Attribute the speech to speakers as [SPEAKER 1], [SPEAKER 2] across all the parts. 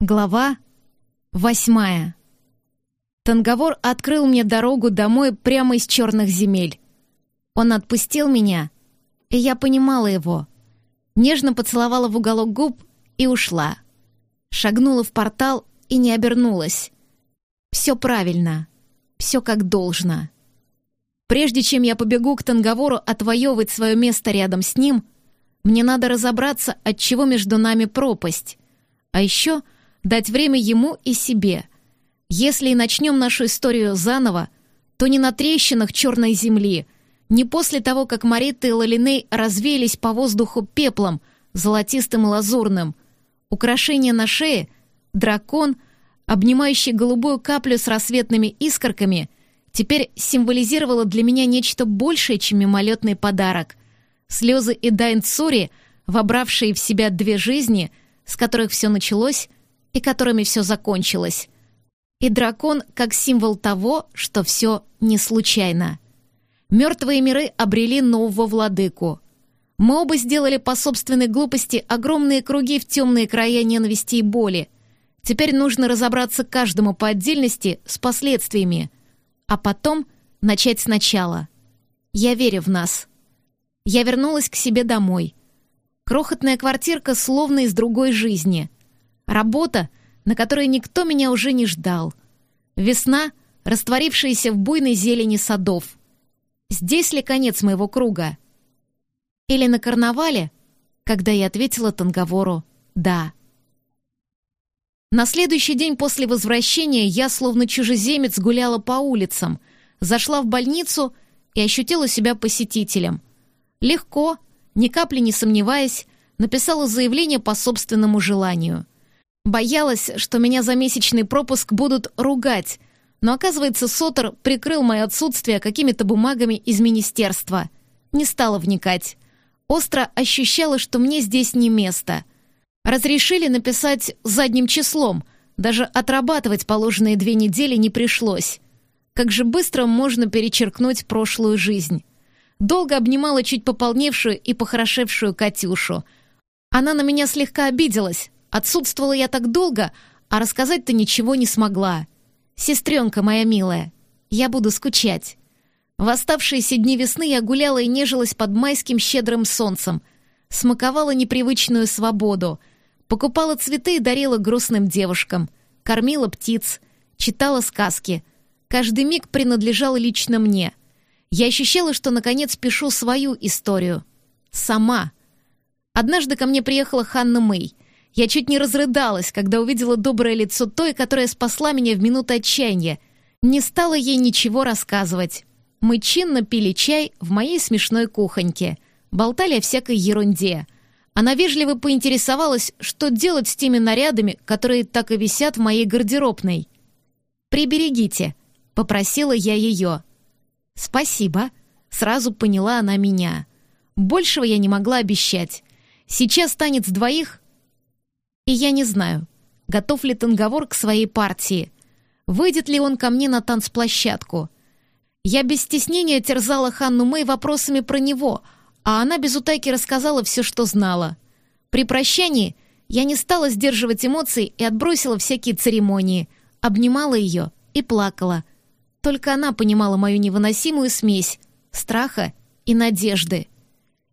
[SPEAKER 1] Глава восьмая. Танговор открыл мне дорогу домой прямо из черных земель. Он отпустил меня, и я понимала его. Нежно поцеловала в уголок губ и ушла. Шагнула в портал и не обернулась. Все правильно, все как должно. Прежде чем я побегу к Танговору отвоевывать свое место рядом с ним, мне надо разобраться, от чего между нами пропасть. А еще — дать время ему и себе. Если и начнем нашу историю заново, то не на трещинах черной земли, не после того, как Марита и Лалиней развеялись по воздуху пеплом, золотистым и лазурным. Украшение на шее, дракон, обнимающий голубую каплю с рассветными искорками, теперь символизировало для меня нечто большее, чем мимолетный подарок. Слезы и Дайн Цури, вобравшие в себя две жизни, с которых все началось, и которыми все закончилось. И дракон как символ того, что все не случайно. Мертвые миры обрели нового владыку. Мы оба сделали по собственной глупости огромные круги в темные края ненависти и боли. Теперь нужно разобраться каждому по отдельности с последствиями, а потом начать сначала. Я верю в нас. Я вернулась к себе домой. Крохотная квартирка словно из другой жизни — Работа, на которой никто меня уже не ждал. Весна, растворившаяся в буйной зелени садов. Здесь ли конец моего круга? Или на карнавале, когда я ответила Танговору «да». На следующий день после возвращения я, словно чужеземец, гуляла по улицам, зашла в больницу и ощутила себя посетителем. Легко, ни капли не сомневаясь, написала заявление по собственному желанию — Боялась, что меня за месячный пропуск будут ругать, но оказывается, Сотер прикрыл мое отсутствие какими-то бумагами из министерства. Не стала вникать. Остро ощущала, что мне здесь не место. Разрешили написать задним числом, даже отрабатывать положенные две недели не пришлось. Как же быстро можно перечеркнуть прошлую жизнь. Долго обнимала чуть пополневшую и похорошевшую Катюшу. Она на меня слегка обиделась, Отсутствовала я так долго, а рассказать-то ничего не смогла. Сестренка моя милая, я буду скучать. В оставшиеся дни весны я гуляла и нежилась под майским щедрым солнцем, смаковала непривычную свободу, покупала цветы и дарила грустным девушкам, кормила птиц, читала сказки. Каждый миг принадлежал лично мне. Я ощущала, что наконец пишу свою историю. Сама. Однажды ко мне приехала Ханна Мэй — я чуть не разрыдалась, когда увидела доброе лицо той, которая спасла меня в минуту отчаяния. Не стала ей ничего рассказывать. Мы чинно пили чай в моей смешной кухоньке, болтали о всякой ерунде. Она вежливо поинтересовалась, что делать с теми нарядами, которые так и висят в моей гардеробной. «Приберегите», — попросила я ее. «Спасибо», — сразу поняла она меня. Большего я не могла обещать. Сейчас танец двоих и я не знаю, готов ли Танговор к своей партии. Выйдет ли он ко мне на танцплощадку. Я без стеснения терзала Ханну Мэй вопросами про него, а она без утайки рассказала все, что знала. При прощании я не стала сдерживать эмоций и отбросила всякие церемонии, обнимала ее и плакала. Только она понимала мою невыносимую смесь страха и надежды.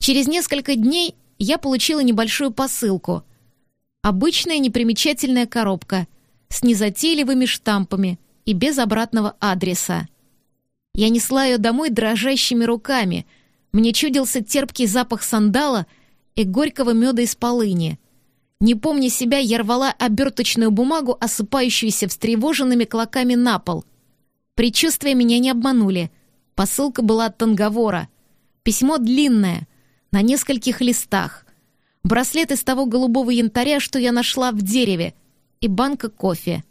[SPEAKER 1] Через несколько дней я получила небольшую посылку — Обычная непримечательная коробка с незатейливыми штампами и без обратного адреса. Я несла ее домой дрожащими руками. Мне чудился терпкий запах сандала и горького меда из полыни. Не помня себя, я рвала оберточную бумагу, осыпающуюся встревоженными клоками на пол. Предчувствия меня не обманули. Посылка была от Танговора. Письмо длинное, на нескольких листах браслет из того голубого янтаря, что я нашла в дереве, и банка кофе.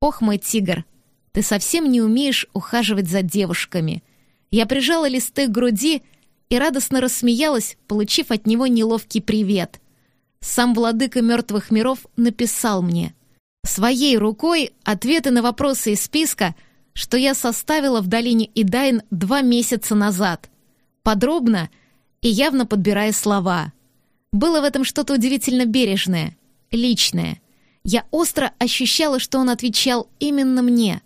[SPEAKER 1] Ох, мой тигр, ты совсем не умеешь ухаживать за девушками. Я прижала листы к груди и радостно рассмеялась, получив от него неловкий привет. Сам владыка мертвых миров написал мне своей рукой ответы на вопросы из списка, что я составила в долине Идайн два месяца назад. Подробно и явно подбирая слова — было в этом что-то удивительно бережное, личное. Я остро ощущала, что он отвечал именно мне.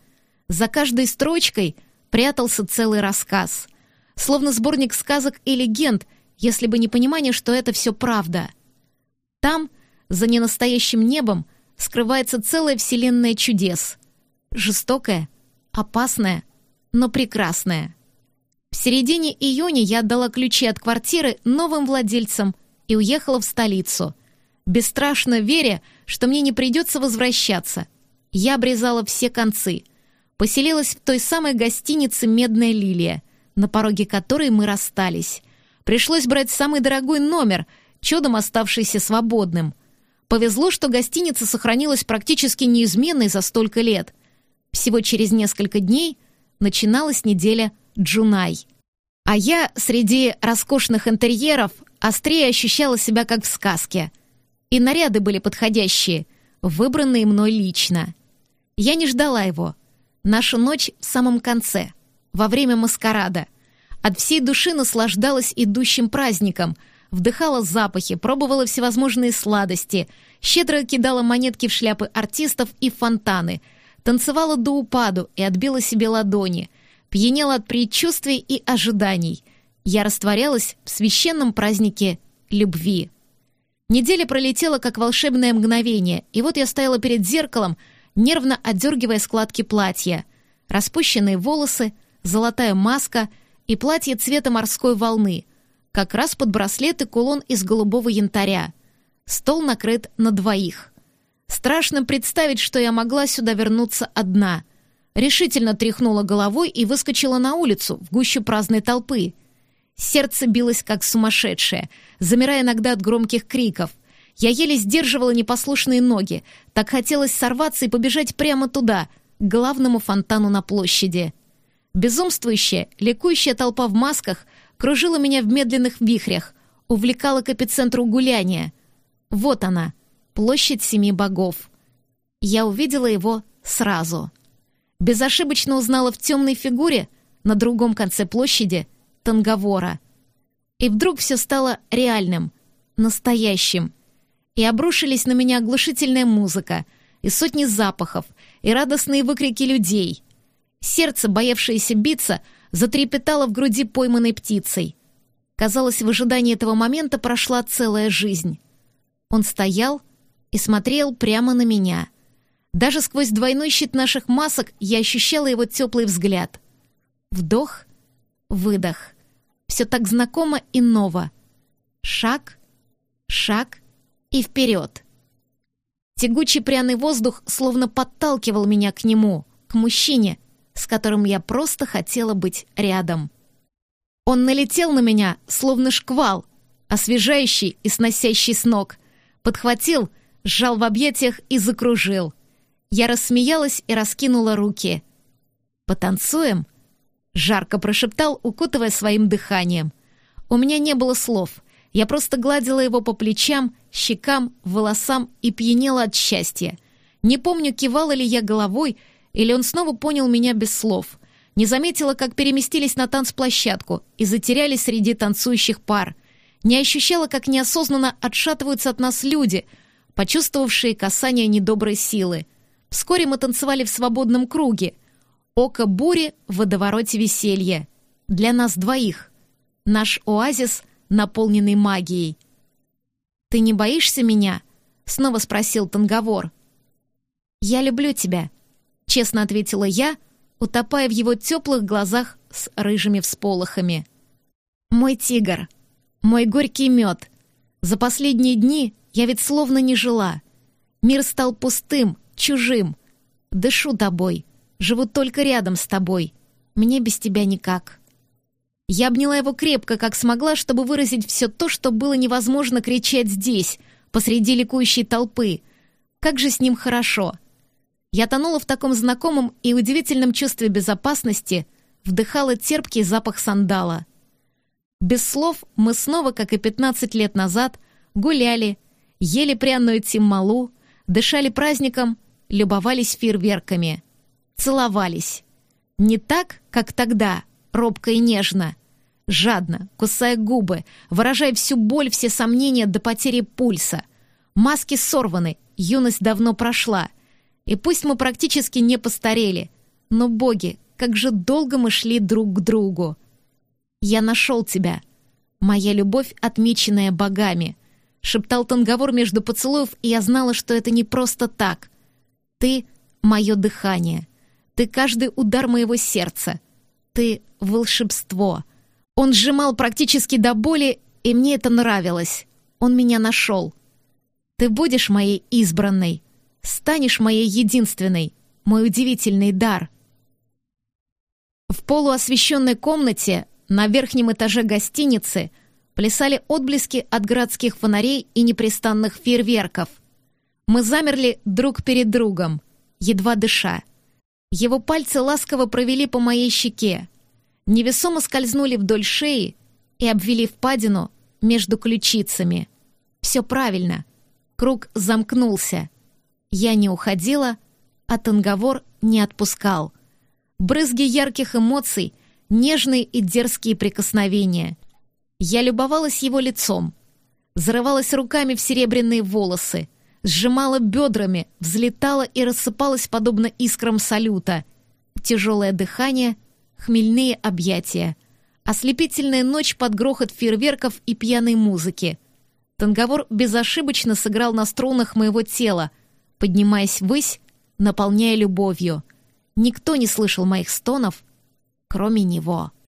[SPEAKER 1] За каждой строчкой прятался целый рассказ. Словно сборник сказок и легенд, если бы не понимание, что это все правда. Там, за ненастоящим небом, скрывается целая вселенная чудес. Жестокая, опасная, но прекрасная. В середине июня я отдала ключи от квартиры новым владельцам и уехала в столицу. Бесстрашно веря, что мне не придется возвращаться. Я обрезала все концы. Поселилась в той самой гостинице «Медная лилия», на пороге которой мы расстались. Пришлось брать самый дорогой номер, чудом оставшийся свободным. Повезло, что гостиница сохранилась практически неизменной за столько лет. Всего через несколько дней начиналась неделя Джунай. А я среди роскошных интерьеров острее ощущала себя как в сказке. И наряды были подходящие, выбранные мной лично. Я не ждала его. Наша ночь в самом конце, во время маскарада. От всей души наслаждалась идущим праздником, вдыхала запахи, пробовала всевозможные сладости, щедро кидала монетки в шляпы артистов и фонтаны, танцевала до упаду и отбила себе ладони — пьянела от предчувствий и ожиданий. Я растворялась в священном празднике любви. Неделя пролетела как волшебное мгновение, и вот я стояла перед зеркалом, нервно отдергивая складки платья. Распущенные волосы, золотая маска и платье цвета морской волны, как раз под браслет и кулон из голубого янтаря. Стол накрыт на двоих. Страшно представить, что я могла сюда вернуться одна — решительно тряхнула головой и выскочила на улицу, в гущу праздной толпы. Сердце билось как сумасшедшее, замирая иногда от громких криков. Я еле сдерживала непослушные ноги, так хотелось сорваться и побежать прямо туда, к главному фонтану на площади. Безумствующая, ликующая толпа в масках кружила меня в медленных вихрях, увлекала к эпицентру гуляния. Вот она, площадь семи богов. Я увидела его сразу безошибочно узнала в темной фигуре на другом конце площади Танговора. И вдруг все стало реальным, настоящим. И обрушились на меня оглушительная музыка, и сотни запахов, и радостные выкрики людей. Сердце, боявшееся биться, затрепетало в груди пойманной птицей. Казалось, в ожидании этого момента прошла целая жизнь. Он стоял и смотрел прямо на меня — даже сквозь двойной щит наших масок я ощущала его теплый взгляд. Вдох, выдох. Все так знакомо и ново. Шаг, шаг и вперед. Тягучий пряный воздух словно подталкивал меня к нему, к мужчине, с которым я просто хотела быть рядом. Он налетел на меня, словно шквал, освежающий и сносящий с ног, подхватил, сжал в объятиях и закружил. Я рассмеялась и раскинула руки. «Потанцуем?» — жарко прошептал, укутывая своим дыханием. У меня не было слов. Я просто гладила его по плечам, щекам, волосам и пьянела от счастья. Не помню, кивала ли я головой, или он снова понял меня без слов. Не заметила, как переместились на танцплощадку и затерялись среди танцующих пар. Не ощущала, как неосознанно отшатываются от нас люди, почувствовавшие касание недоброй силы — Вскоре мы танцевали в свободном круге. Око бури в водовороте веселья. Для нас двоих. Наш оазис, наполненный магией. «Ты не боишься меня?» — снова спросил Танговор. «Я люблю тебя», — честно ответила я, утопая в его теплых глазах с рыжими всполохами. «Мой тигр, мой горький мед. За последние дни я ведь словно не жила. Мир стал пустым, чужим. Дышу тобой, живу только рядом с тобой. Мне без тебя никак. Я обняла его крепко, как смогла, чтобы выразить все то, что было невозможно кричать здесь, посреди ликующей толпы. Как же с ним хорошо. Я тонула в таком знакомом и удивительном чувстве безопасности, вдыхала терпкий запах сандала. Без слов мы снова, как и 15 лет назад, гуляли, ели пряную тиммалу, дышали праздником любовались фейерверками, целовались. Не так, как тогда, робко и нежно, жадно, кусая губы, выражая всю боль, все сомнения до потери пульса. Маски сорваны, юность давно прошла. И пусть мы практически не постарели, но, боги, как же долго мы шли друг к другу. Я нашел тебя. Моя любовь, отмеченная богами. Шептал танговор между поцелуев, и я знала, что это не просто так. Ты — мое дыхание. Ты — каждый удар моего сердца. Ты — волшебство. Он сжимал практически до боли, и мне это нравилось. Он меня нашел. Ты будешь моей избранной, станешь моей единственной, мой удивительный дар. В полуосвещенной комнате на верхнем этаже гостиницы плясали отблески от городских фонарей и непрестанных фейерверков. Мы замерли друг перед другом, едва дыша. Его пальцы ласково провели по моей щеке, невесомо скользнули вдоль шеи и обвели впадину между ключицами. Все правильно. Круг замкнулся. Я не уходила, а танговор не отпускал. Брызги ярких эмоций, нежные и дерзкие прикосновения. Я любовалась его лицом, зарывалась руками в серебряные волосы, сжимала бедрами, взлетала и рассыпалась подобно искрам салюта. Тяжелое дыхание, хмельные объятия, ослепительная ночь под грохот фейерверков и пьяной музыки — Танговор безошибочно сыграл на струнах моего тела, поднимаясь ввысь, наполняя любовью. Никто не слышал моих стонов, кроме него.